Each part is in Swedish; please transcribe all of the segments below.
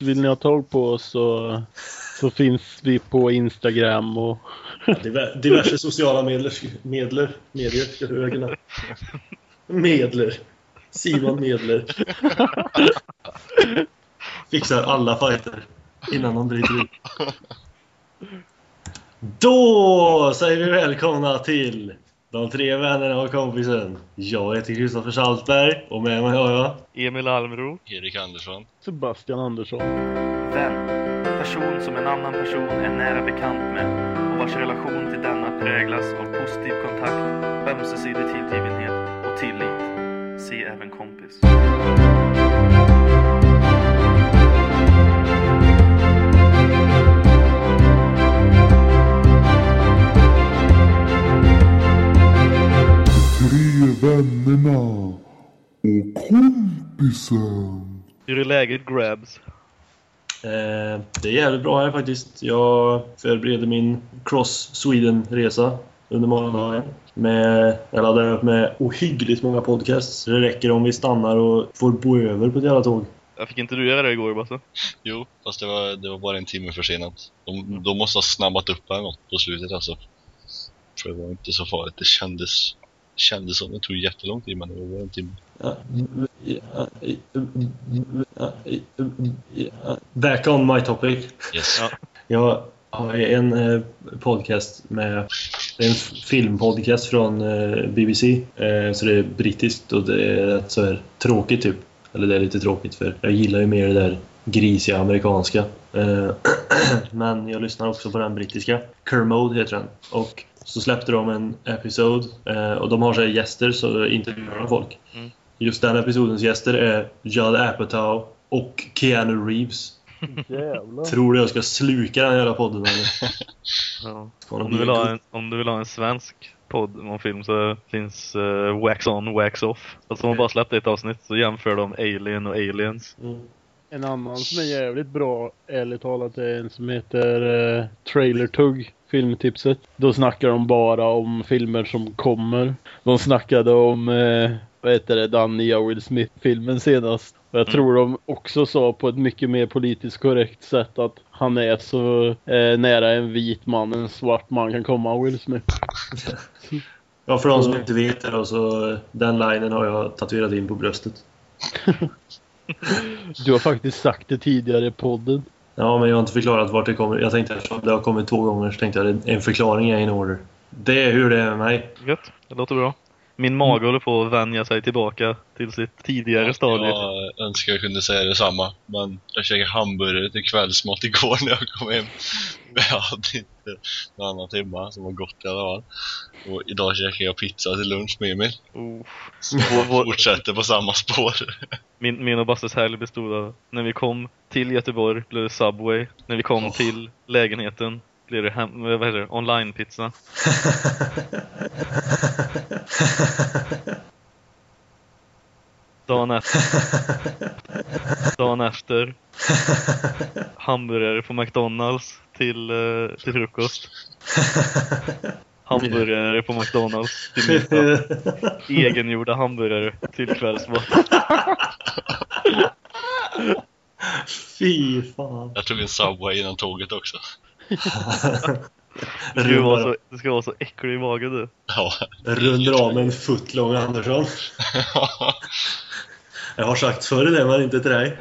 Vill ni ha tag på oss så, så finns vi på Instagram och... Ja, diverse sociala medler, medler, medier ska du. Medler. Simon Medler. Fixar alla fighter innan de bryter ut. Då säger vi välkomna till de tre vännerna och kompisen. Jag heter Kristoffer Saltberg och med mig har jag Emil Almro. Erik Andersson. Sebastian Andersson. Vän. Person som en annan person är nära bekant med och vars relation till denna präglas av positiv kontakt, ömsesidig tillgivenhet och tillit. Se även kompis. Vännerna och kompisen. Hur är läget Grabs? Eh, det är jävligt bra här faktiskt. Jag förbereder min Cross Sweden-resa under morgondagen. Med, jag laddar upp med ohyggligt många podcasts. Det räcker om vi stannar och får bo över på ett jävla tåg. Jag fick inte du göra det igår Basse? Jo, fast det var, det var bara en timme försenat. De, de måste ha snabbat upp här något på slutet alltså. För det var inte så farligt. Det kändes, kändes som det tog jättelång tid, men det var en timme. Back on my topic. Yes. Ja. Jag har en eh, podcast med... Det är en filmpodcast från eh, BBC. Eh, så det är brittiskt och det är rätt så här tråkigt typ. Eller det är lite tråkigt för jag gillar ju mer det där grisiga amerikanska. Men jag lyssnar också på den brittiska. Kermode heter den. Och så släppte de en episod eh, och de har så här gäster så intervjuar de folk. Mm. Just den episodens gäster är Judd Apatow och Keanu Reeves. Jävlar. Tror du jag ska sluka den jävla podden eller? Ja. Om, du vill ha en, om du vill ha en svensk podd om film så finns eh, Wax On, Wax Off. Alltså de har bara släppt ett avsnitt så jämför de Alien och Aliens. Mm. En annan som är jävligt bra, ärligt talat, är en som heter uh, Trailer Tugg. Filmtipset. Då snackar de bara om filmer som kommer. De snackade om, eh, vad heter det, den nya Will Smith-filmen senast. Och jag Mm. tror de också sa på ett mycket mer politiskt korrekt sätt att han är så eh, nära en vit man en svart man kan komma, Will Smith. Ja, för de som inte vet det då, så den linen har jag tatuerat in på bröstet. Du har faktiskt sagt det tidigare i podden. Ja, men jag har inte förklarat vart det kommer. Jag tänkte eftersom det har kommit två gånger så tänkte jag att en förklaring är in order. Det är hur det är med mig. Gött, det låter bra. Min mage håller på att vänja sig tillbaka till sitt tidigare stadie. Jag önskar jag kunde säga detsamma, men jag käkade hamburgare till kvällsmat igår när jag kom hem. Men jag hade inte någon annan timma som var gott i alla fall. Och idag käkade jag pizza till lunch med Emil. Oh. Så jag fortsätter på samma spår. Min, min och Basses helg bestod av, när vi kom till Göteborg blev det Subway. När vi kom Åh. till lägenheten blev det hem, vad heter det, online-pizza. Dagen efter, dagen efter hamburgare på McDonalds till, eh, till frukost. Hamburgare på McDonalds till middag. Egengjorda hamburgare till kvällsmat. Fy fan. Jag tog en Subway innan tåget också. Du ska, vara så, du ska vara så äcklig i magen du. Ja. Runder av med en footlong Andersson. Jag har sagt förr det, men inte till dig.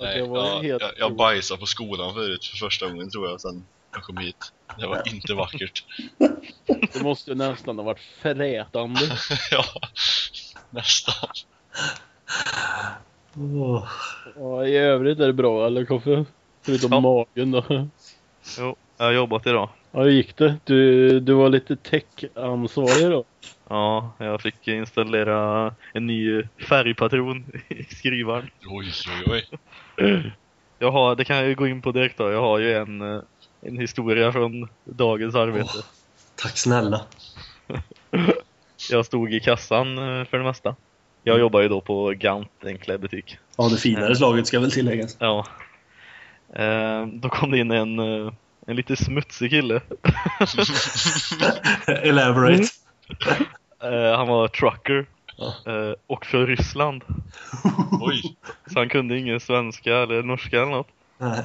Nej, var jag, helt jag, jag bajsade på skolan förut för första gången tror jag sen jag kom hit. Det var inte vackert. Det måste ju nästan ha varit förrätande. ja, nästan. Åh. Ja, i övrigt är det bra, eller Koffe? Förutom Ja. magen då. Jo, jag har jobbat idag. Ja, hur gick det? Du, du var lite tech-ansvarig då? Ja, jag fick installera en ny färgpatron i skrivaren. Oj, oj, oj. Jag har, det kan jag ju gå in på direkt då. Jag har ju en, en historia från dagens arbete. Tack snälla. Jag stod i kassan eh, för det mesta. Jag jobbar ju då på Gant, en klädbutik. Ja, det finare slaget ska väl tilläggas. Ja. Eh, då kom det in en, eh, en lite smutsig kille. Elaborate. Eh, han var trucker. Och från Ryssland. Oj! Så han kunde ingen svenska eller norska eller något. Nej.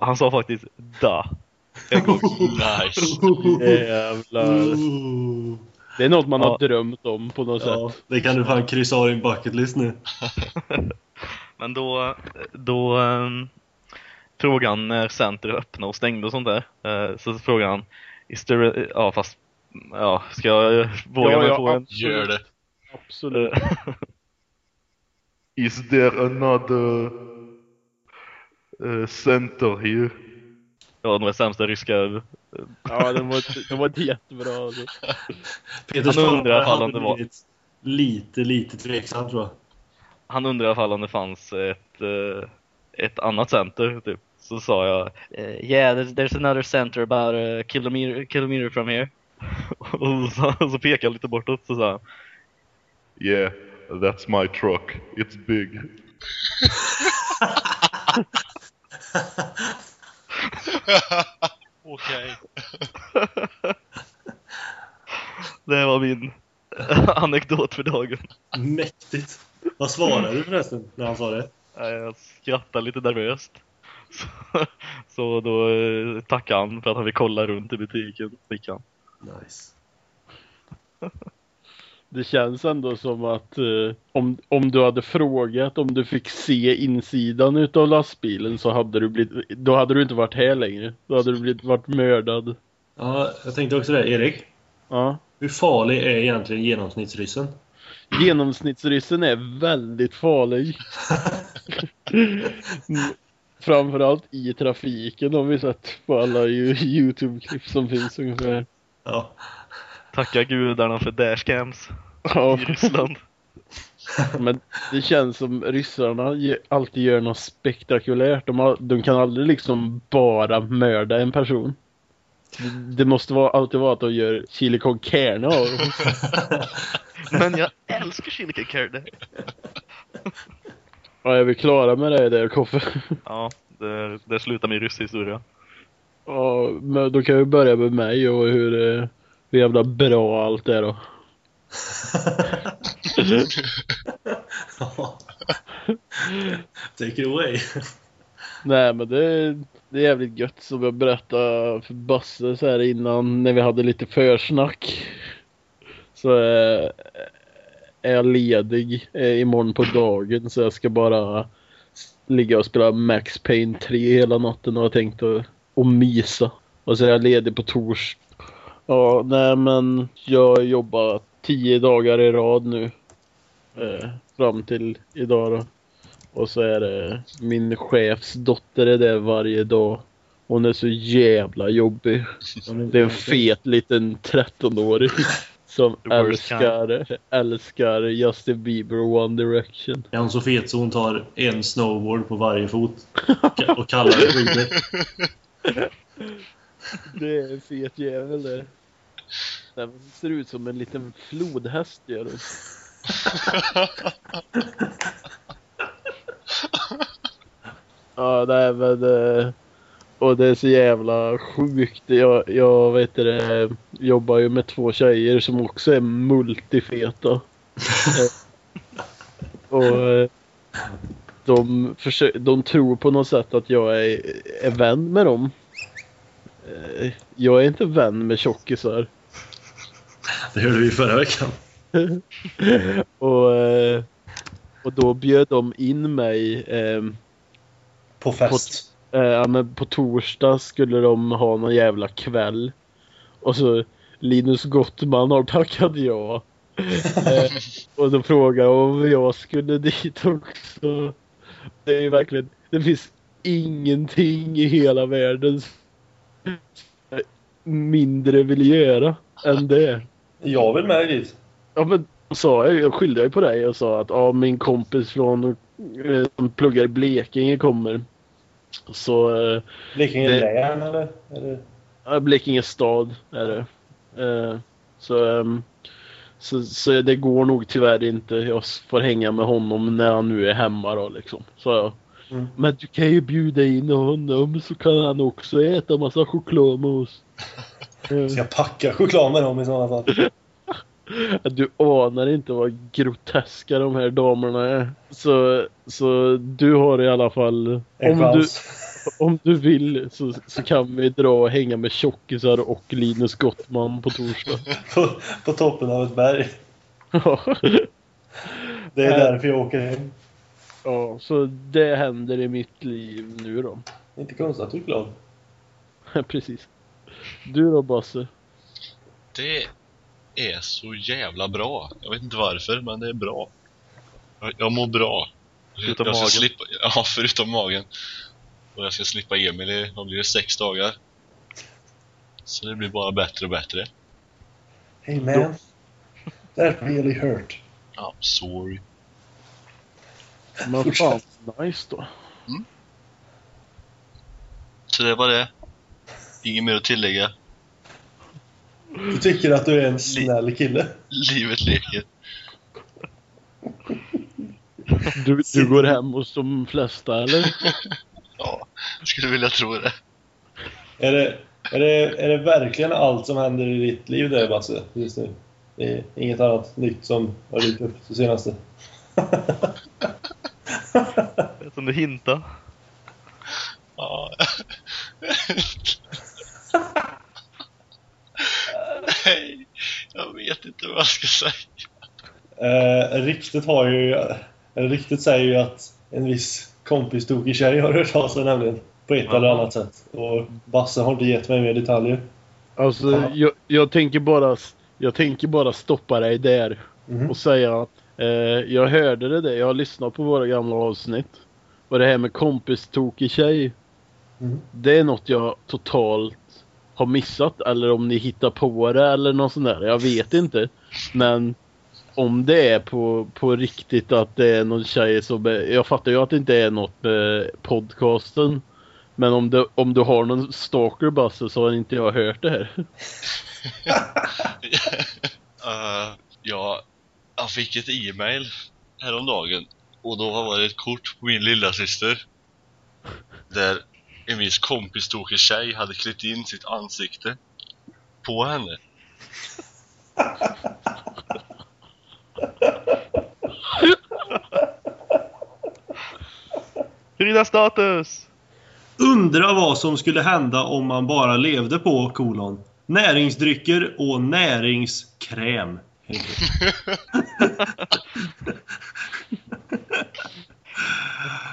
Han sa faktiskt da. En gång. Nice! Jävlar. Det är något man Ja. har drömt om på något Ja, sätt. det kan du fan kryssa av i en bucketlist nu. Men då, då um, frågade han när center öppnade och stängde och sånt där. Eh, så frågade han, is there, a- ja fast, ja, ska jag eh, våga Ja, mig ja, på en? Gör det! Absolut. Eh, is there another uh, center here? Ja, de är sämsta ryska. Ja, den var, den var inte jättebra. Alltså. Peters Han undrar ifall det var- lite, lite tveksam tror jag. Han undrade i alla fall om det fanns ett, eh, ett annat center, typ. Så sa jag, eh, yeah, there's, there's another center about a kilometer, kilometer from here. och så, så pekade jag lite bortåt, så sa han, yeah, that's my truck, it's big. Okej. Det var min anekdot för dagen. Mäktigt. Vad svarade du förresten när han sa det? Jag skrattade lite nervöst. Så, så då eh, tackade han för att han fick kolla runt i butiken. Fick han. Nice. Det känns ändå som att eh, om, om du hade frågat om du fick se insidan utav lastbilen så hade du blivit, då hade du inte varit här längre. Då hade du blivit, varit mördad. Ja, jag tänkte också det. Erik, Ja. hur farlig är egentligen genomsnittsryssen? Genomsnittsryssen är väldigt farlig. Framförallt i trafiken har vi sett på alla Youtube-klipp som finns ungefär. Ja. Tacka gudarna för dashcams Ja, i Ryssland. men det känns som ryssarna alltid gör något spektakulärt. De, har, de kan aldrig liksom bara mörda en person. Det- Det måste vara, alltid vara att de gör chili con carne av dem. Men jag älskar carne. Ja, är vi klara med det där Koffe? Ja, det, det slutar min rysshistoria. Ja, men då kan vi börja med mig och hur, eh, hur jävla bra allt är då. Take it away. Nej men det, det är jävligt gött som jag berättade för Basse så här innan när vi hade lite försnack. Så eh, är jag ledig eh, imorgon på dagen så jag ska bara ligga och spela Max Payne 3 hela natten och har tänkt att, och mysa. Och så är jag ledig på tors. Ja, nej men jag jobbar tio dagar i rad nu. Eh, fram till idag då. Och så är det min chefs dotter är där varje dag. Hon är så jävla jobbig. Det är en fet liten 13-åring. Som The worst älskar, älskar Justin Bieber och One Direction. Är hon så fet så hon tar en snowboard på varje fot? Och- Och kallar det skidor? Det är en fet jävel det. Den ser ut som en liten flodhäst gör hon. Ja, nej men eh, Och det är så jävla sjukt. Jag, jag vet det, jobbar ju med två tjejer som också är multifeta. Eh, och eh, de, försöker, de tror på något sätt att jag är, är vän med dem. Eh, Jag är inte vän med tjockisar. Det hörde vi förra veckan. och, eh, och då bjöd de in mig. ehm, På fest. Eh, ja, men på torsdag skulle de ha någon jävla kväll. Och så Linus Gottman har tackat ja. eh, och då frågar om jag skulle dit också. Det är ju verkligen, det finns ingenting i hela världen mindre vill göra än det. Jag vill med dit. Ja men sa jag, jag skyllde ju på dig och sa att ja, min kompis från eh, som pluggar i Blekinge kommer. Så eh, Blekinge Det- län eller? eller? Ja, Blekinge stad är det. Eh, så, ehm, så, så det går nog tyvärr inte. Jag får hänga med honom när han nu är hemma då liksom. Så jag. Mm. Men du kan ju bjuda in honom så kan han också äta massa choklad med oss. Ska jag packa choklad med dem i sådana fall? Du anar inte vad groteska de här damerna är. Så, så du har i alla fall... En Om du, om du vill så, så kan vi dra och hänga med tjockisar och Linus Gottman på torsdag. På, på toppen av ett berg. Ja. Det är därför jag åker hem. ja, så det händer i mitt liv nu då. Inte konstigt att du är glad. Precis. Du då Basse? Det är så jävla bra. Jag vet inte varför, men det är bra. Jag, jag mår bra. Förutom jag ska magen. Slippa, ja, förutom magen. Och jag ska slippa Emil i, vad blir det, sex dagar. Så det blir bara bättre och bättre. Hey man. That really hurt. Ja, sorry. Men fan, nice då. Så det var det. Inget mer att tillägga. Du tycker att du är en snäll kille? Livet leker. Du, du går hem hos de flesta eller? Ja, jag skulle vilja tro det. Är det, är, det, är det verkligen allt som händer i ditt liv där Basse, just nu? Det är inget annat nytt som har dykt upp det senaste? Som du hintar. Ja. Nej, jag vet inte vad jag ska säga. Eh, ryktet har ju... Eller ryktet säger ju att en viss kompis tokig tjej har hört av sig nämligen. På ett eller Jaha. annat sätt. Och Basse har inte gett mig mer detaljer. Alltså, Ja. jag, jag tänker bara... Jag tänker bara stoppa dig där Mhm. och säga att eh, jag hörde det där. Jag har lyssnat på våra gamla avsnitt. Och det här med kompis tokig tjej. Mhm. Det är något jag totalt har missat. Eller om ni hittar på det eller något sånt där. Jag vet inte. Men om det är på, på riktigt att det är någon tjej som... är- Jag fattar ju att det inte är något med podcasten. Men om du, om du har någon stalker Basse så har inte jag hört det här. uh, ja, jag fick ett e-mail häromdagen och då var det ett kort på min lilla syster där en viss kompis tokig tjej hade klätt in sitt ansikte på henne. Frida status! Undra vad som skulle hända om man bara levde på kolon. Näringsdrycker och näringskräm.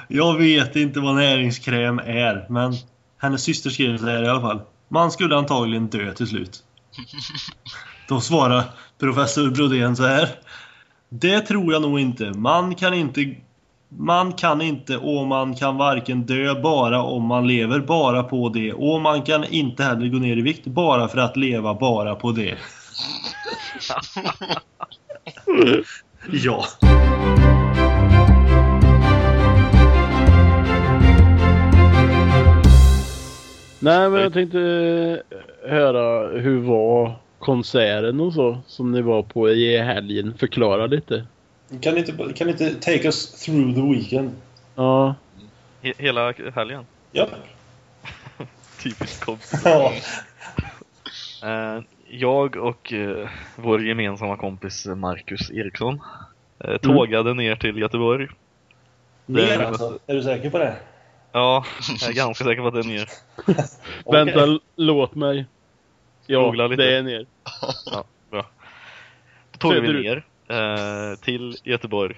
Jag vet inte vad näringskräm är, men hennes syster skrev det här i alla fall. Man skulle antagligen dö till slut. Då svarar professor Brodén så här. Det tror jag nog inte. Man kan inte man kan inte och man kan varken dö bara om man lever bara på det och man kan inte heller gå ner i vikt bara för att leva bara på det. ja. Nej men jag tänkte eh, höra hur var konserten och så som ni var på i helgen. Förklara lite. Kan inte, kan inte take us through the weekend? Ja. He hela helgen. Ja. Typiskt kompis. ja. Eh, jag och eh, vår gemensamma kompis Marcus Eriksson eh, tågade ner till Göteborg. Ner alltså? Är du säker på det? Ja, jag är ganska säker på att det är ner. Okej. Vänta, låt mig. Ja, det är ner. Ja, bra. Då tog vi ner eh, till Göteborg.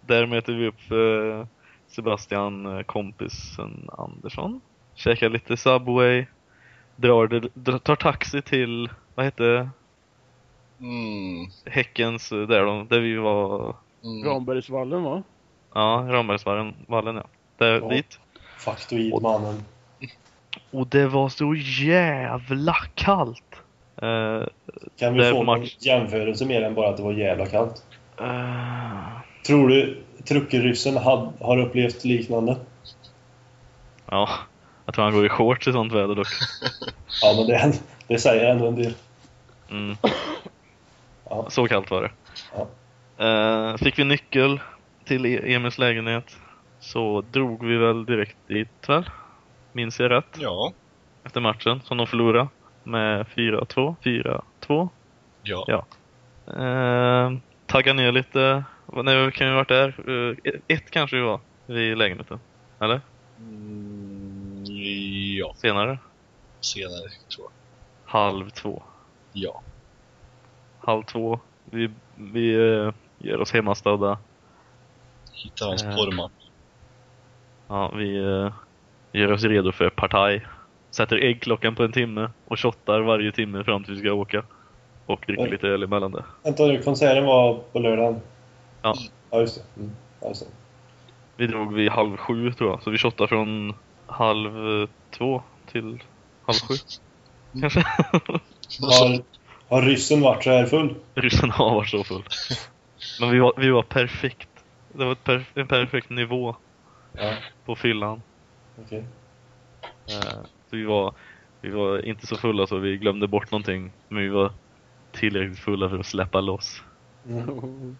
Där möter vi upp eh, Sebastian, eh, kompisen Andersson. Käkar lite Subway. Drar, tar taxi till, vad hette Mm. Häckens, eh, där, de, där vi var, Mm. Rambergsvallen va? ja, Rambergsvallen, vallen ja. Där, Ja. dit. Faktoidmannen. Och det var så jävla kallt! Eh, Kan vi få på en match. jämförelse mer än bara att det var jävla kallt? eh, Tror du truckerryssen har upplevt liknande? ja, jag tror han går i shorts i sånt väder dock. Ja, men det, det säger ändå en del. Mm. Ja. Så kallt var det. Ja. Eh, fick vi nyckel till E- Emils lägenhet så drog vi väl direkt dit väl? Minns jag rätt? Ja. Efter matchen som de förlorade med 4-2. 4-2. Ja. Ja. Eh, tagga ner lite. Nej, kan vi ha varit där? Eh, ett kanske vi var vid lägenheten. Eller? Mm, ja, Senare? senare tror jag. Halv två. Ja. Halv två. Vi, vi eh, gör oss hemmastadda. Hittar hans Eh. porrmapp. Ja, vi eh, gör oss redo för partaj. Sätter äggklockan på en timme och shottar varje timme fram till vi ska åka. Och dricker Mm. lite öl emellan det. Vänta nu, konserten var på lördagen? Ja. Ja, just det. Mm. Ja, just det. Vi drog vid halv sju tror jag, så vi shottade från halv eh, två till halv sju. Kanske? Har, har ryssen varit så här full? Ryssen har varit så full. Men vi var, vi var perfekt. Det var ett perf en perfekt nivå Ja, på fyllan. okej. Eh, så vi var, vi var inte så fulla så vi glömde bort någonting. Men vi var tillräckligt fulla för att släppa loss. Mm.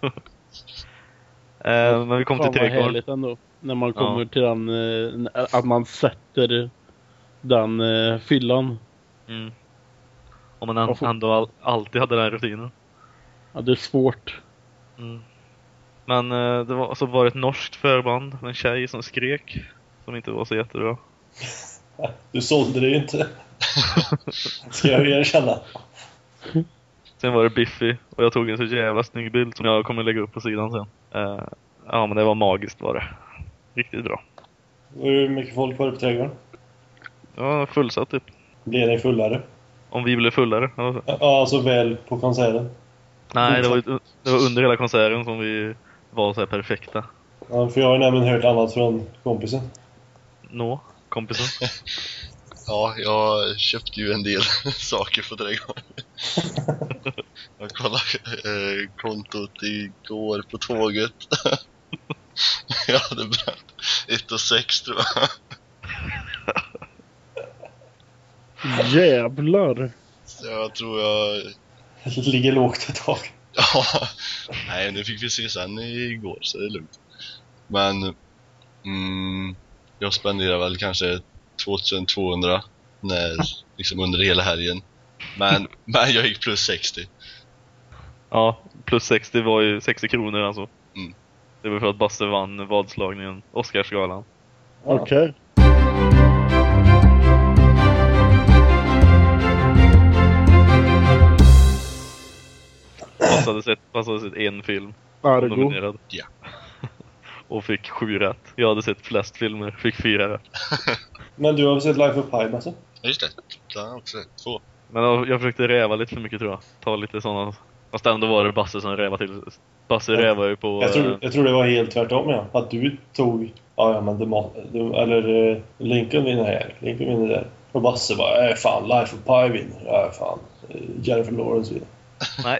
Eh, men vi kom till Fan vad trädgården. härligt ändå. När man Ja. kommer till den, eh, att man sätter den eh, fyllan. Mm. Om man ändå all, alltid hade den rutinen. Ja, det är svårt. Mm. Men eh, det var, så var det ett norskt förband med en tjej som skrek. Som inte var så jättebra. Du sålde det ju inte. Ska jag erkänna. Sen var det Biffy och jag tog en så jävla snygg bild som jag kommer lägga upp på sidan sen. Eh, ja men det var magiskt var det. Riktigt bra. Hur mycket folk var det på trädgården? Var fullsatt typ. Blev ni fullare? Om vi blev fullare. Alltså. Ja, alltså väl på konserten. Nej, det var, det var under hela konserten som vi var så här perfekta. Ja, för jag har nämligen hört annat från kompisen. Nå, kompisen. Ja, jag köpte ju en del saker på trädgården. Jag kollade eh, kontot igår på tåget. Jag hade bränt 1 och 6 tror jag. Jävlar! Så jag tror jag... Ligger lågt ett tag. Ja, nej nu fick vi se sen igår så det är lugnt. Men mm, jag spenderar väl kanske 2200 när, liksom under hela helgen. Men, men jag gick plus 60. Ja, plus 60 var ju 60 kronor alltså. Mm. Det var för att Basse vann vadslagningen, Oscarsgalan. Okej. Basse hade sett, Basse hade sett en film Argo. nominerad. Ja. Och fick sju rätt. Jag hade sett flest filmer, fick fyra rätt. Men du har väl sett Life of Pi, alltså? Ja, just det. Den har också två. Men jag jag försökte räva lite för mycket tror jag. Ta lite sådana. Fast ändå var det Basse som rävade till. Basse Ja. rävade ju på... Jag tror, eh, jag tror det var helt tvärtom ja. Att du tog... Ja, ja men det det, Eller eh, Lincoln vinner här. Lincoln vinner där. Och Basse bara äh, fan Life of Pi vinner. Ja, fan. eh, Jennifer Lawrence vinner. Nej.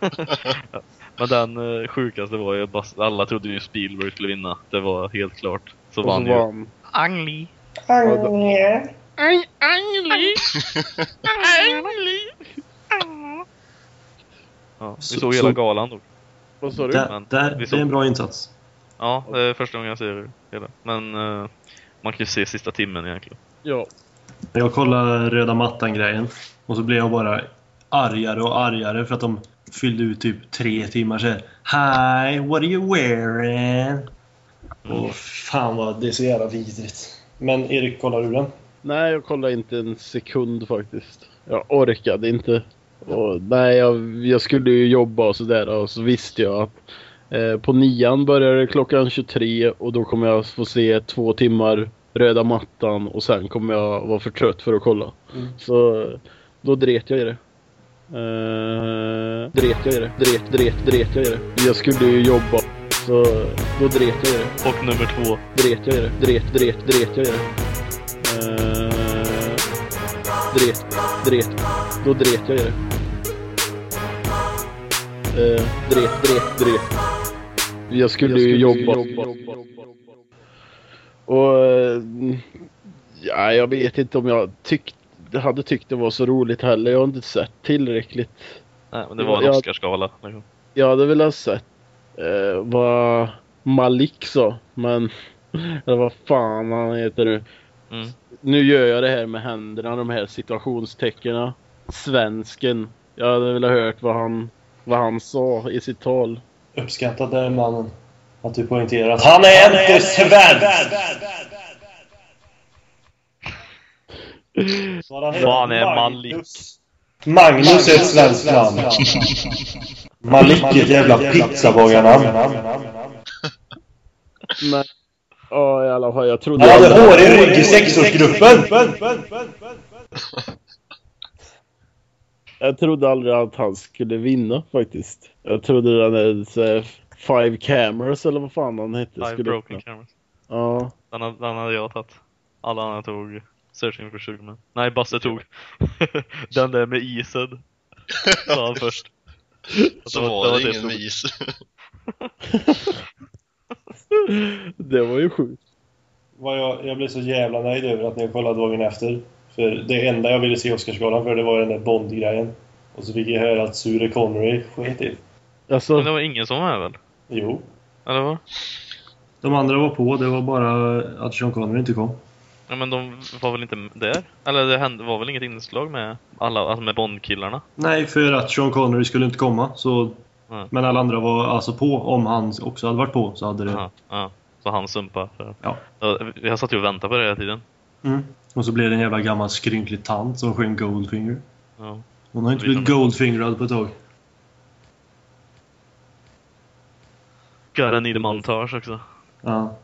Men den eh, sjukaste var ju alla trodde ju Spielberg skulle vinna. Det var helt klart. Så Och så vann ju vann. Ang Lee. Ja, vi Så- såg hela så- galan då. Vad sa du? Där, men där, det är en bra insats. Ja, det är första gången jag ser hela. Men eh, man kan ju se sista timmen egentligen. Ja. Jag kollade röda mattan-grejen. Och så blev jag bara argare och argare för att de fyllde ut typ tre timmar så här. Hi, what are you wearing? Och fan vad det är så jävla vidrigt. Men Erik, kollar du den? Nej, jag kollade inte en sekund faktiskt. Jag orkade inte. Och, nej, jag, jag skulle ju jobba och sådär och så visste jag att eh, på nian börjar det klockan 23 och då kommer jag få se två timmar röda mattan och sen kommer jag vara för trött för att kolla. Mm. Så då dret jag i det. Eh, dret jag i det. Dret, dret, dret jag i det. Jag skulle ju jobba. Så då dret jag i det. Och nummer två. Dret jag i det. Dret, dret, dret jag i det. Uh, dret, dret. Då dret jag i det. Uh, dret, dret, dret. Jag skulle ju jobba. Och... eh, ja, jag vet inte om jag tyckte hade tyckt det var så roligt heller. Jag har inte sett tillräckligt. Nej, men det var en Jag- Oscarsgala. liksom. Jag hade velat sett eh, vad Malik sa. Men... Eller vad fan han heter nu. Mm. Nu gör jag det här med händerna, de här situationstecknen. Svensken. Jag hade velat hört vad han vad han sa i sitt tal. Uppskattade mannen. Att du poängterar att han är inte svensk! Han är Malik. Magnus är ett svenskt namn. Malik är ett jävla pizzabagarnamn. Men, ja i alla fall, jag trodde... Han hade hårig rygg i sexårsgruppen! Jag trodde aldrig att han skulle vinna faktiskt. Jag trodde den här, Five Cameras eller vad fan han hette Five skulle broken vinna. cameras. Ja. Den, hade- den hade jag tagit. Alla andra tog Searching for Sugarman. Nej, Basse tog den där med isen. Sa han först. Så Det var det det ingen med is. Det var ju sjukt. Vad jag, jag blev så jävla nöjd över att ni kollat dagen efter. För det enda jag ville se Oscarsgalan för det var den där Bond-grejen. Och så fick jag höra att Sure Connery sket i. Alltså, Men det var ingen som var med väl? Jo. Eller vad? De andra var på, det var bara att Sean Connery inte kom. Ja men de var väl inte där? Eller det hände, var väl inget inslag med alla, alltså med Bond-killarna? Nej, för att Sean Connery skulle inte komma. Så... Mm. Men alla andra var alltså på. Om han också hade varit på så hade det... Ja, ja. Så han sumpade. För... Ja. Jag satt ju och väntade på det hela tiden. Mm. Och så blev det en jävla gammal skrynklig tant som sjöng Goldfinger. Ja. Hon har inte Vi blivit Goldfingrad på ett tag. Gotta need a montage också. Ja.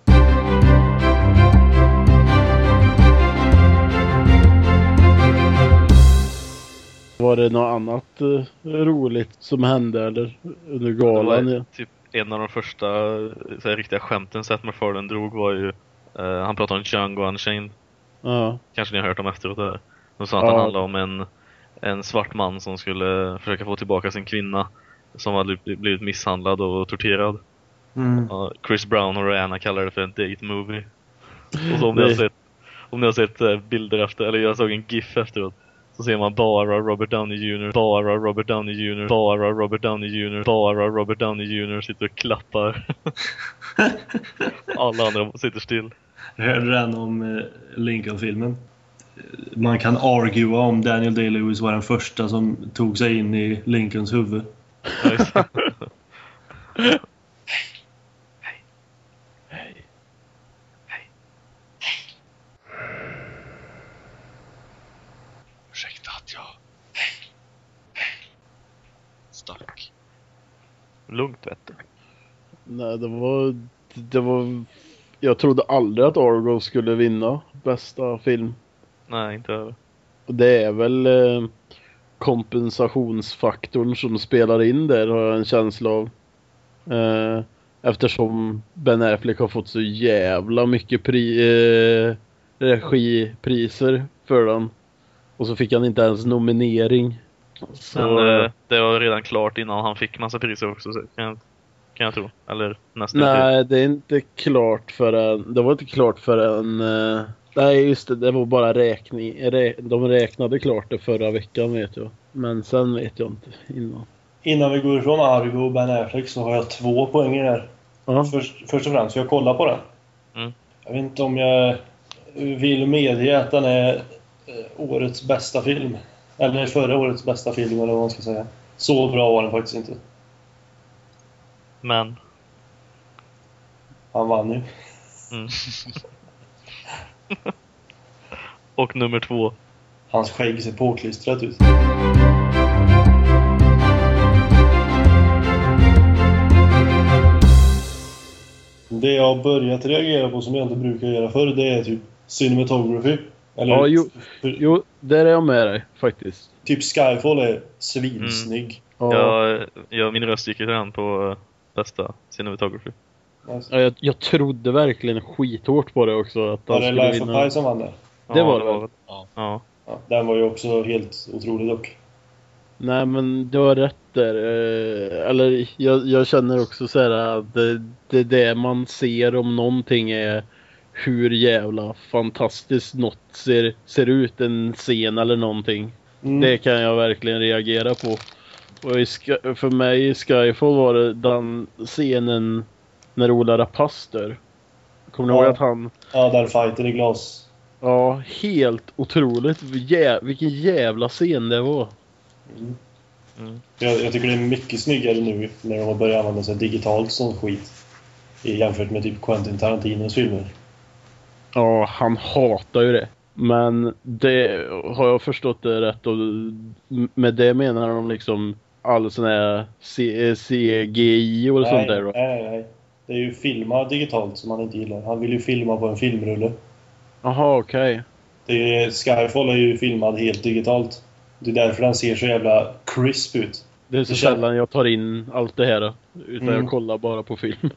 Var det något annat eh, roligt som hände eller under Det var galan? Ja. typ en av de första så här, riktiga skämten Seth MacFarlane drog var ju eh, Han pratade om Django Unchained. Ja. Kanske ni har hört om efteråt det här. De sa att Ja. han handlade om en, en svart man som skulle försöka få tillbaka sin kvinna som hade bli- blivit misshandlad och torterad. Mm. Ja, Chris Brown och Rihanna kallar det för en date movie. Och så om ni har sett, om ni har sett eh, bilder efter, eller jag såg en GIF efteråt. Så ser man bara Robert Downey Jr, bara Robert Downey Jr, bara Robert Downey Jr, bara Robert Downey Jr sitter och klappar. Alla andra sitter still. Jag hörde den om eh, Lincoln-filmen. Man kan argua om Daniel Day-Lewis var den första som tog sig in i Lincolns huvud. Ja, just det. Ursäkta att jag... Stack. Lugnt vet du. Nej, det var, det var... Jag trodde aldrig att Argo skulle vinna bästa film. Nej, inte. Och det är väl eh, kompensationsfaktorn som spelar in där har jag en känsla av. Eh, eftersom Ben Affleck har fått så jävla mycket pri, eh, regipriser för den. Och så fick han inte ens nominering. Så, Men eh, det var redan klart innan han fick massa priser också, så kan jag, kan jag tro. Eller nästan. nej, det är inte klart förrän... Det var inte klart förrän... Eh, nej, just det. Det var bara räkning. Rä, de räknade klart det förra veckan vet jag. Men sen vet jag inte innan. Innan vi går ifrån Argo och Ben Affleck så har jag två poänger här. Ja. Först, först och främst, jag kollar på den. Mm. Jag vet inte om jag vill medge att den är eh, årets bästa film. Eller förra årets bästa film eller vad man ska säga. Så bra var den faktiskt inte. Men, Han vann ju. mm. Och nummer två. Hans skägg ser påklistrat ut. Det jag har börjat reagera på som jag inte brukar göra förr, det är typ cinematography. Eller Ja, jo. Jo, där är jag med dig faktiskt. typ Skyfall är svinsnygg. Ja. Jag, jag, min röst gick ju redan på eh, bästa cinematography. Alltså, Ja, Jag, jag trodde verkligen skithårt på det också. Att var det Life of. Pi som vann där? Det var det det väl? väl. Ja. Ja. Ja, den var ju också helt otrolig dock. Nej men du har rätt där. Eh, Eller jag, jag känner också så här att det, det är det man ser om någonting är hur jävla fantastiskt något ser, ser ut. En scen eller någonting. Mm. Det kan jag verkligen reagera på. Och i Sky, för mig i Skyfall var det den scenen när Ola Rapace dör. Kommer ni Ja. ihåg att han... Ja, den fighten i glas. Ja, helt otroligt. Jä, vilken jävla scen det var. Mm. Mm. Jag, jag tycker det är mycket snyggare nu när de har börjat använda sig digitalt som skit. i- Jämfört med typ Quentin Tarantinos filmer. Ja, han hatar ju det. Men det har jag förstått det rätt och med det menar de liksom all sån här C- CGI och sånt där då. nej, nej, nej. Det är ju filma digitalt som han inte gillar. Han vill ju filma på en filmrulle. Jaha, okej. Det är, Skyfall är ju filmad helt digitalt. Det är därför den ser så jävla crisp ut. Det är så Det sällan jag tar in allt det här. Utan Mm. jag kollar bara på film.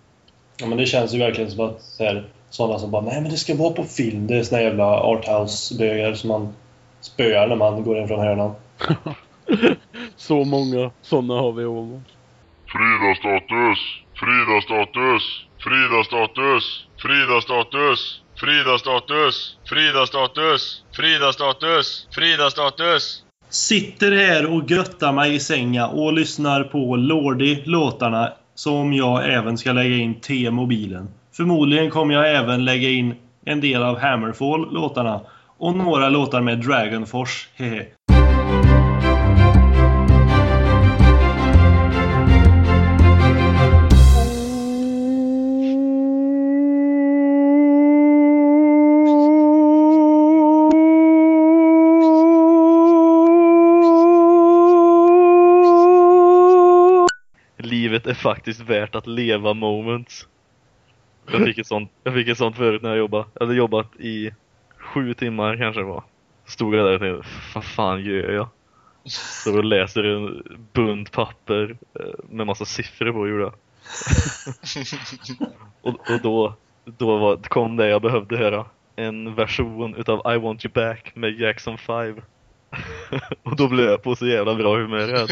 Ja, men det känns ju verkligen som att så här, sådana som bara Nej men det ska vara på film. Det är såna jävla arthouse-bögar som man spöar när man går in från hörnan. Så många sådana har vi om. Frida-status! Frida-status! Frida-status! Frida-status! Frida-status! Frida-status! Frida-status! Frida-status! Sitter här och göttar mig i sänga och lyssnar på Lordi-låtarna som jag även ska lägga in till mobilen. Förmodligen kommer jag även lägga in en del av Hammerfall-låtarna och några låtar med Dragonfors, hehe. Livet är faktiskt värt att leva moments. Jag fick ett sånt, jag fick ett sånt förut när jag jobbade. Jag hade jobbat i sju timmar kanske det var. Stod jag där och tänkte, vad fan gör jag? Så och läser en bunt papper eh, med massa siffror på gjorde jag. och, och då, då var, kom det jag behövde höra. En version utav I want you back med Jackson 5. och då blev jag på så jävla bra humör.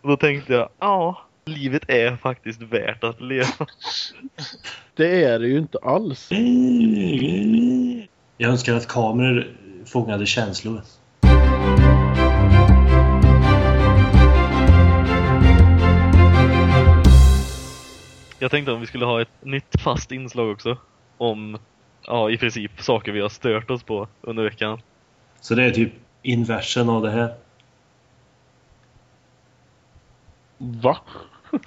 Och då tänkte jag, ja, livet är faktiskt värt att leva. Det är det ju inte alls. Jag önskar att kameror fångade känslor. Jag tänkte om vi skulle ha ett nytt fast inslag också. Om, ja, i princip saker vi har stört oss på under veckan. Så det är typ inversen av det här. Va?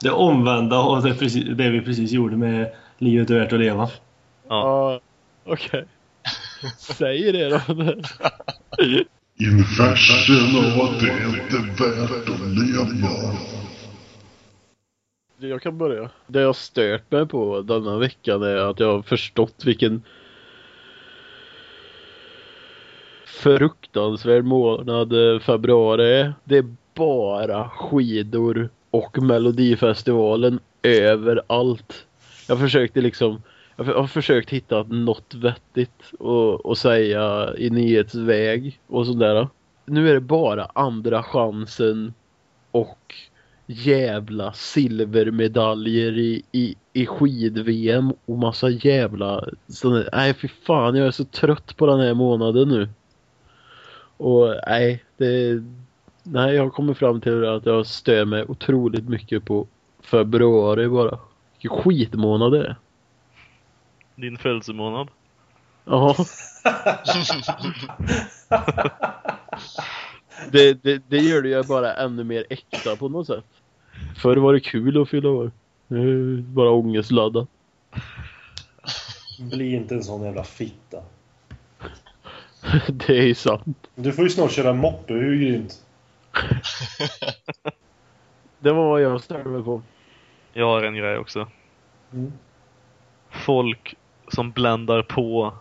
Det omvända av det, precis, det vi precis gjorde med Livet är värt att leva. Ja, okej. Säg det då. Inversen av att det inte är värt att leva. Jag kan börja. Det jag stört mig på denna veckan är att jag har förstått vilken fruktansvärd månad eh, februari. Det är bara skidor och melodifestivalen överallt. Jag försökte liksom jag har försökt hitta något vettigt att att säga i nyhetsväg och sådär. Nu är det bara andra chansen och jävla silvermedaljer i, i, i skid-VM och massa jävla såna, nej fy fan jag är så trött på den här månaden nu. Och nej, det nej jag kommit fram till att jag stör mig otroligt mycket på februari bara. Vilken skitmånad det är. Din födelsemånad. Ja. det, det, det gör det ju bara ännu mer äkta på något sätt. Förr var det kul att fylla år. Nu är det bara ångestladdat. Bli inte en sån jävla fitta. det är ju sant. Du får ju snart köra moppe, hur grymt? Det var vad jag störde mig på. Jag har en grej också. Mm. Folk som bländar på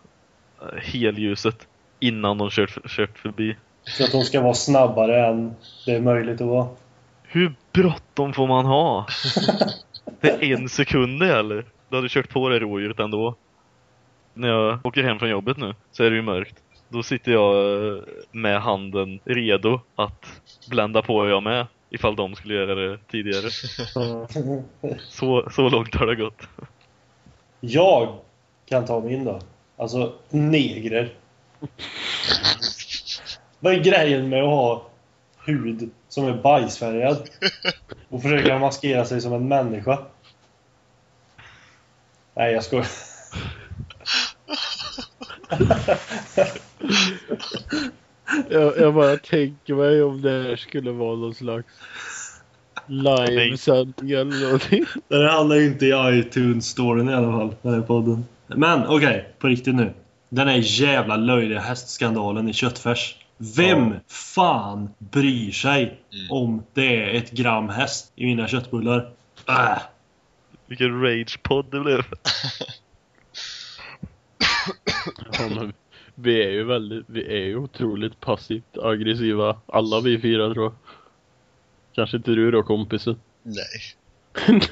eh, helljuset innan de kört, kört förbi. Så att de ska vara snabbare än det är möjligt att vara. Hur bråttom får man ha? Det är en sekund det eller? Du hade kört på det rådjuret ändå. När jag åker hem från jobbet nu så är det ju mörkt. Då sitter jag eh, med handen redo att blända på jag med. Ifall de skulle göra det tidigare. Så, så långt har det gått. Jag kan ta min då. Alltså, negrer. Vad är grejen med att ha hud som är bajsfärgad? Och försöka maskera sig som en människa? Nej, jag skojar. Jag, jag bara tänker mig om det här skulle vara någon slags livesändning eller någonting. Den här hamnar ju inte i iTunes-storyn i alla fall, den här podden. Men okej, på riktigt nu. Den här jävla löjliga hästskandalen i köttfärs. Vem fan bryr sig Mm. om det är ett gram häst i mina köttbullar? Äh. Vilken rage-podd det blev. Ja, men vi är ju väldigt, vi är ju otroligt passivt aggressiva. Alla vi fyra tror jag. Kanske inte du då kompisen. Nej.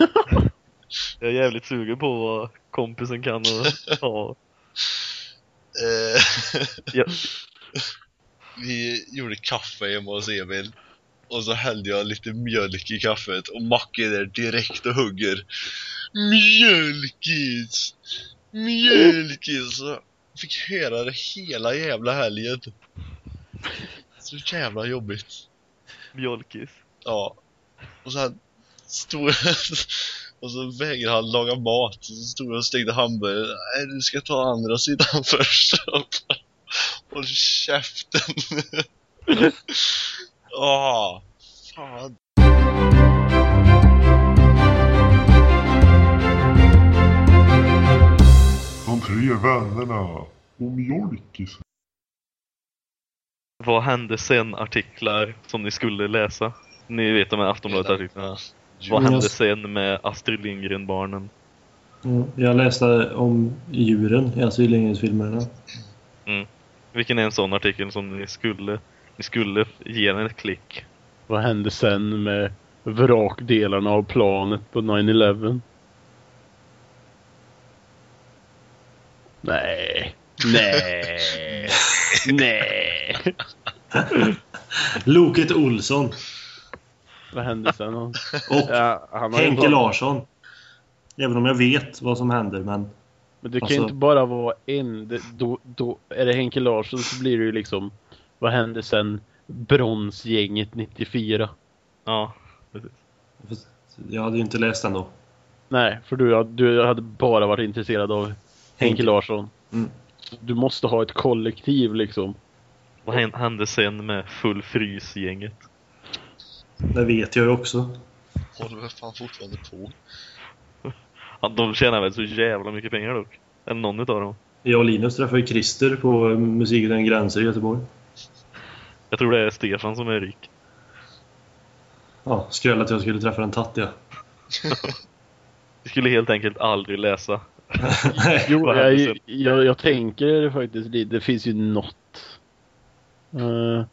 Jag är jävligt sugen på vad kompisen kan och ha. Eh, Ja. Vi gjorde kaffe hemma hos Emil. Och så hällde jag lite mjölk i kaffet och Macke där direkt och hugger. Mjölkis! Mjölkis! Fick höra det hela jävla helgen. Så jävla jobbigt. Mjölkis. Ja. Och sen stod Och så vägrade han laga mat. Så stod jag och stekte hamburgare. Nej, du ska ta andra sidan först. Håll käften. Åh, fan. Tre vännerna och mjölkis. Vad hände sen artiklar som ni skulle läsa? Ni vet de här Aftonbladet-artiklarna. Vad hände sen med Astrid Lindgren-barnen? Mm. Jag läste om djuren i Astrid Lindgrens-filmerna. Vilken är en sån artikel som ni skulle, ni skulle ge den ett klick? Vad hände sen med vrakdelarna av planet på 9-11? Nej. Nej. Nej. Loket Olsson Vad hände sen? och Ja, han har ju Henke bara- Larsson. Även om jag vet vad som händer, men Men det kan Alltså- ju inte bara vara en. Det, då, då är det Henke Larsson så blir det ju liksom. Vad hände sen? Bronsgänget 94. Ja, jag hade ju inte läst den då. Nej, för du, du hade bara varit intresserad av Henke, Henke. Larsson. Mm. Du måste ha ett kollektiv liksom. vad hän- hände sen med Full Frys-gänget? Det vet jag ju också. Håller väl fan fortfarande på. Ja, de tjänar väl så jävla mycket pengar dock? Eller någon utav dem. Jag och Linus träffade ju Christer på Musik utan gränser i Göteborg. Jag tror det är Stefan som är rik. Ja, skräll att jag skulle träffa en tatt, ja. Vi skulle helt enkelt aldrig läsa. Jo, jag, jag, jag tänker faktiskt. Det finns ju något. Eh,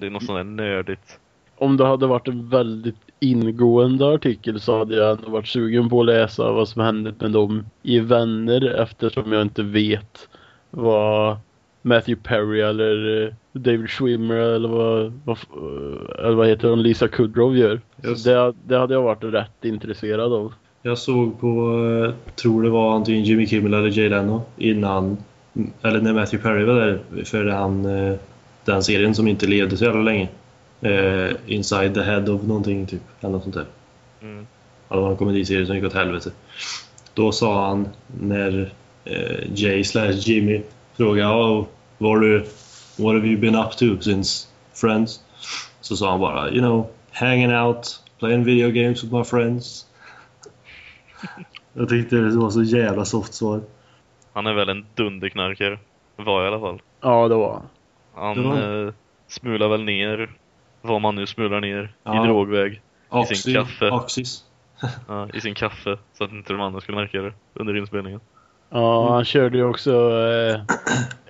Det är något sånt där nördigt. om det hade varit en väldigt ingående artikel så hade jag ändå varit sugen på att läsa vad som hände med dem i Vänner eftersom jag inte vet vad Matthew Perry eller eh, David Schwimmer eller vad, vad, eh, eller vad heter hon, Lisa Kudrow gör. Det, det hade jag varit rätt intresserad av. Jag såg på, eh, tror det var antingen Jimmy Kimmel eller Jay Leno innan, eller när Matthew Perry var där för han, eh, den serien som inte levde så jävla länge. Eh, Inside the head of någonting typ, eller något sånt där. Mm. Var en komediserie som gick åt helvete. Då sa han när eh, Jay slash Jimmy frågade oh, har du, what have you been up to since Friends? Så sa han bara, you know, hanging out, playing video games with my friends. Jag tyckte det var så jävla soft svar. Han är väl en dunderknarkare. Var i alla fall. Ja, det var Han Det var- eh, smular väl ner vad man nu smular ner Ja. i drogväg. I sin Oxy, kaffe. Oxys. Ja, I sin kaffe. Så att inte de andra skulle märka det under inspelningen. Ja, han körde ju också eh,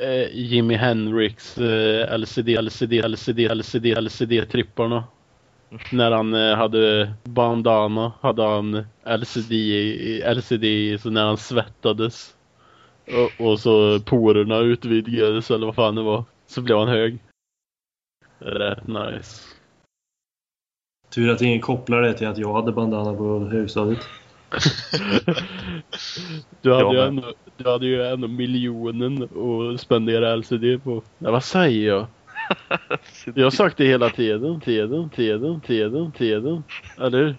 eh, Jimi Hendrix eh, LCD, LCD, LCD, LCD, LCD-tripparna. När han eh, hade bandana hade han LCD, i- LCD så när han svettades. Och, och så porerna utvidgades eller vad fan det var. Så blev han hög. Rätt nice. Tur att ingen kopplar det till att jag hade bandana på högstadiet. Du hade, med. ändå, du hade ju ändå miljonen att spendera LCD på. Nej, vad säger jag? Jag har sagt det hela tiden, tiden, tiden, tiden, tiden. Eller hur?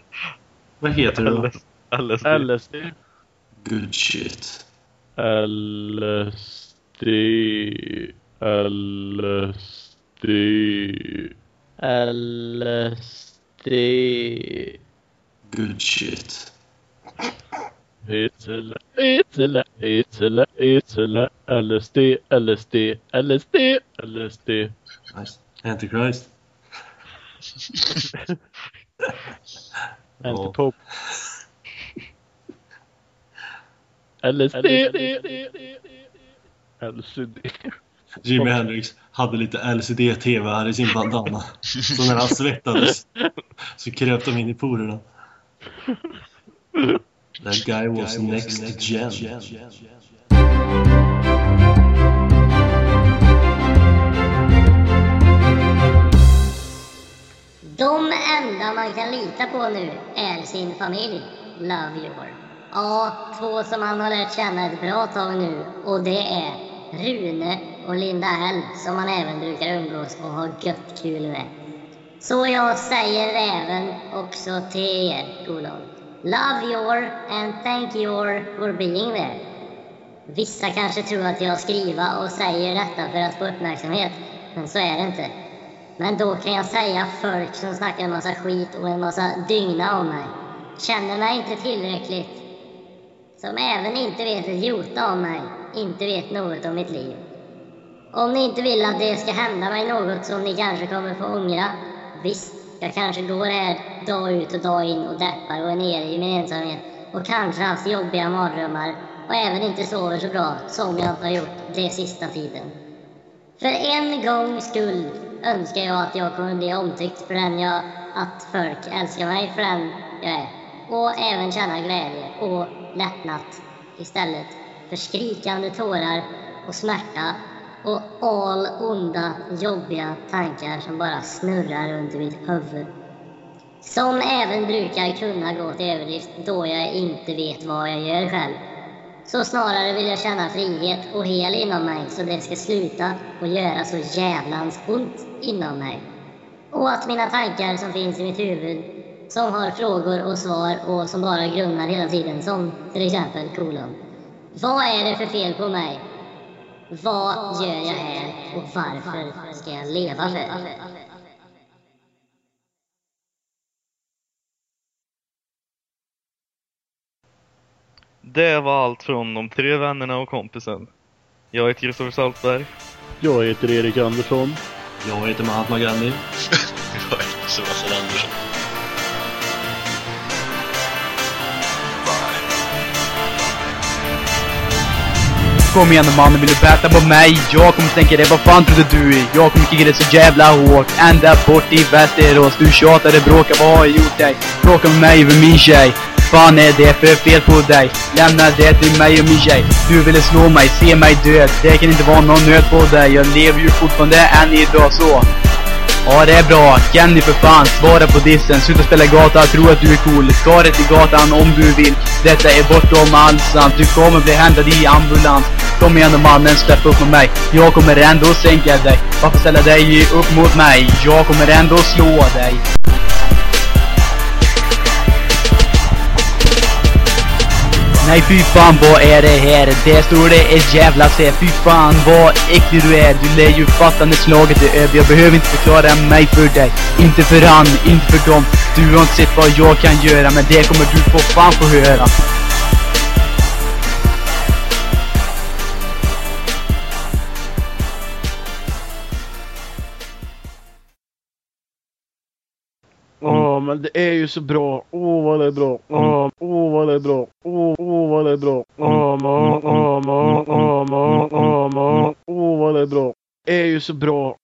Vad heter det LSD. LSD. Good shit. LSD. LSD. LSD. Good shit. It's a, it's a, LSD, LSD, LSD, LSD. Nice. Antichrist. Antipop. LSD. LSD. Jimi Hendrix hade lite LCD-TV här i sin bandana. Så när han svettades så kröp de in i porerna. That guy was next gen. De enda man kan lita på nu är sin familj. Love your. Ja, två som han har lärt känna ett bra tag nu och det är Rune och Linda Hell som han även brukar umgås och ha gött kul med. Så jag säger även också till er, kolon. Love your and thank your for being there. Vissa kanske tror att jag skriver och säger detta för att få uppmärksamhet, men så är det inte. Men då kan jag säga folk som snackar en massa skit och en massa dygna om mig. Känner mig inte tillräckligt. Som även inte vet ett jota om mig. Inte vet något om mitt liv. Om ni inte vill att det ska hända mig något som ni kanske kommer få ångra. Visst, jag kanske går här dag ut och dag in och deppar och är nere i min ensamhet. Och kanske haft jobbiga mardrömmar. Och även inte sover så bra som jag har gjort det sista tiden. För en gångs skull önskar jag att jag kommer bli omtyckt för den jag, att folk älskar mig för den jag är. Och även känna glädje och lättnad istället för skrikande tårar och smärta och all onda, jobbiga tankar som bara snurrar runt i mitt huvud. Som även brukar kunna gå till överdrift då jag inte vet vad jag gör själv. Så snarare vill jag känna frihet och hel inom mig så det ska sluta och göra så jävlans ont inom mig. Och att mina tankar som finns i mitt huvud, som har frågor och svar och som bara grunnar hela tiden, som till exempel kolon. Vad är det för fel på mig? Vad gör jag här och varför ska jag leva för? Det var allt från de tre vännerna och kompisen. Jag heter Kristoffer Saltberg. Jag heter Erik Andersson. Jag heter Mahatma Gandhi. Jag heter Sebastian Andersson. Kom igen mannen, vill du bäta på mig? Jag kommer tänka dig, vad fan trodde du? Jag kommer kicka dig så jävla hårt Ända bort i Västerås Du tjatade, bråkade, vad har jag gjort dig? Bråka med mig över min tjej Fan är det för fel på dig? Lämna det till mig och min tjej Du ville slå mig, se mig död Det kan inte vara någon nöd på dig Jag lever ju fortfarande än idag så Ja det är bra, Kenny för fan, svara på dissen. Sluta spela gata, tro att du är cool. Ta dig till gatan om du vill. Detta är bortom allt sant. Du kommer bli hämtad i ambulans. Kom igen då mannen, släpp upp med mig. Jag kommer ändå sänka dig. Varför ställa dig upp mot mig? Jag kommer ändå slå dig. Nej fy fan vad är det här? Det står det ett jävla C. Fy fan vad äcklig du är. Du lär ju fatta när slaget är över. Jag behöver inte förklara mig för dig. Inte för han, inte för dem. Du har inte sett vad jag kan göra. Men det kommer du få fan få höra. Men det är ju så bra. Åh, vad det är bra. Åh, åh vad det är bra. Åh, åh vad det är bra. Åh, vad det är bra. Det är ju så bra.